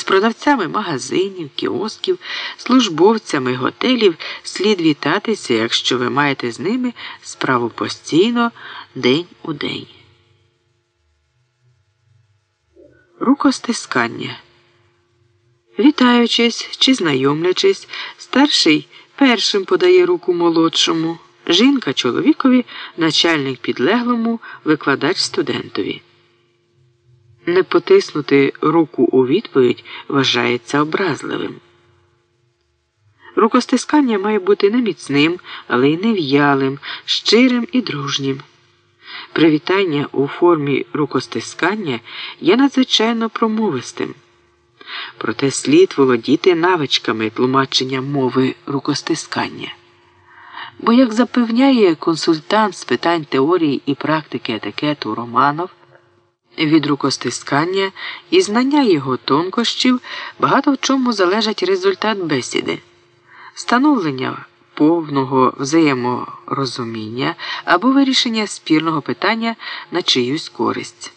З продавцями магазинів, кіосків, службовцями готелів слід вітатися, якщо ви маєте з ними справу постійно день у день. Рукостискання. Вітаючись чи знайомлячись, старший першим подає руку молодшому, жінка чоловікові, начальник підлеглому, викладач студентові. Не потиснути руку у відповідь вважається образливим. Рукостискання має бути не міцним, але й нев'ялим, щирим і дружнім. Привітання у формі рукостискання є надзвичайно промовистим. Проте слід володіти навичками тлумачення мови рукостискання. Бо, як запевняє консультант з питань теорії і практики етикету Романов, від рукостискання і знання його тонкощів багато в чому залежить результат бесіди, становлення повного взаєморозуміння або вирішення спірного питання на чиюсь користь.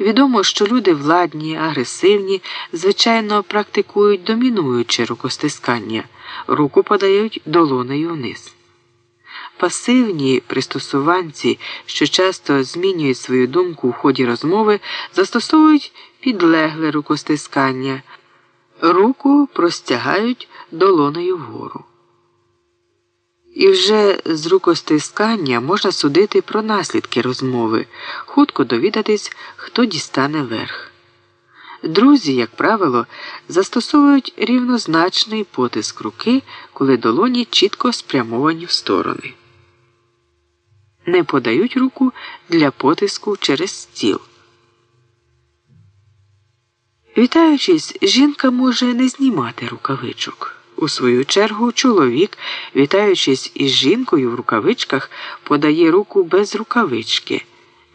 Відомо, що люди владні, агресивні, звичайно, практикують домінуюче рукостискання, руку подають долонею вниз. Пасивні пристосуванці, що часто змінюють свою думку в ході розмови, застосовують підлегле рукостискання, руку простягають долоною вгору. І вже з рукостискання можна судити про наслідки розмови, хутко довідатись, хто дістане верх. Друзі, як правило, застосовують рівнозначний потиск руки, коли долоні чітко спрямовані в сторони. Не подають руку для потиску через стіл. Вітаючись, жінка може не знімати рукавичок. У свою чергу, чоловік, вітаючись із жінкою в рукавичках, подає руку без рукавички.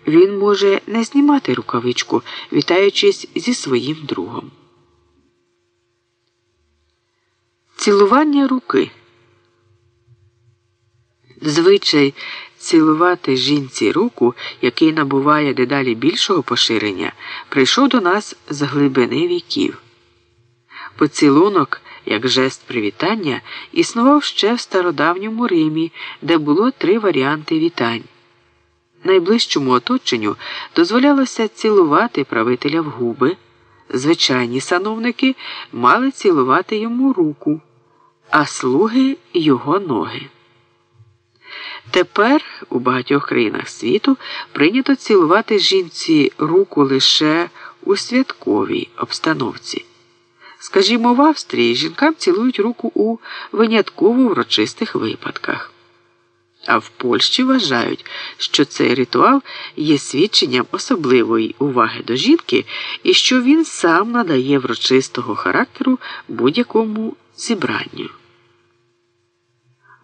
Він може не знімати рукавичку, вітаючись зі своїм другом. Цілування руки. Звичай цілувати жінці руку, який набуває дедалі більшого поширення, прийшов до нас з глибини віків. Поцілунок як жест привітання, існував ще в стародавньому Римі, де було три варіанти вітань. Найближчому оточенню дозволялося цілувати правителя в губи. Звичайні сановники мали цілувати йому руку, а слуги його ноги. Тепер у багатьох країнах світу прийнято цілувати жінці руку лише у святковій обстановці. Скажімо, в Австрії жінкам цілують руку у винятково урочистих випадках. А в Польщі вважають, що цей ритуал є свідченням особливої уваги до жінки і що він сам надає врочистого характеру будь-якому зібранню.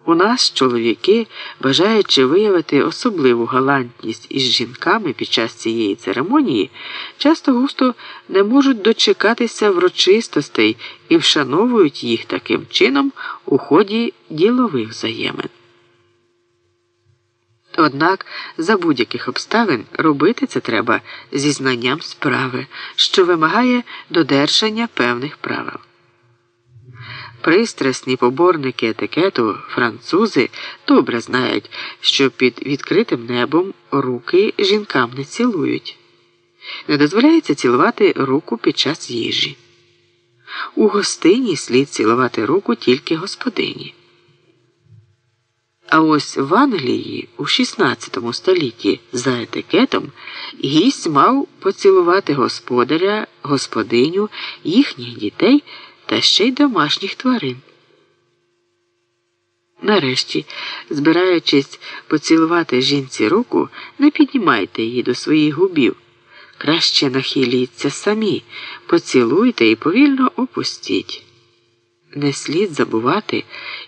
У нас чоловіки, бажаючи виявити особливу галантність із жінками під час цієї церемонії, часто густо не можуть дочекатися врочистостей і вшановують їх таким чином у ході ділових взаємин. Однак за будь-яких обставин робити це треба зі знанням справи, що вимагає додержання певних правил. Пристрасні поборники етикету французи добре знають, що під відкритим небом руки жінкам не цілують. Не дозволяється цілувати руку під час їжі. У гостині слід цілувати руку тільки господині. А ось в Англії у XVI столітті за етикетом гість мав поцілувати господаря, господиню, їхніх дітей та ще й домашніх тварин. Нарешті, збираючись поцілувати жінці руку, не піднімайте її до своїх губів. Краще нахиліться самі, поцілуйте і повільно опустіть. Не слід забувати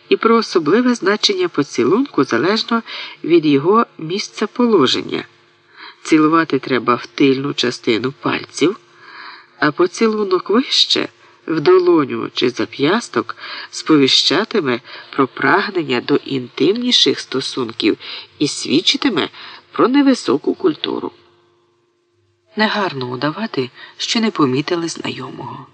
і про особливе значення поцілунку залежно від його місця положення. Цілувати треба в тильну частину пальців, а поцілунок вище в долоню чи зап'ясток сповіщатиме про прагнення до інтимніших стосунків і свідчитиме про невисоку культуру. Негарно удавати, що не помітили знайомого.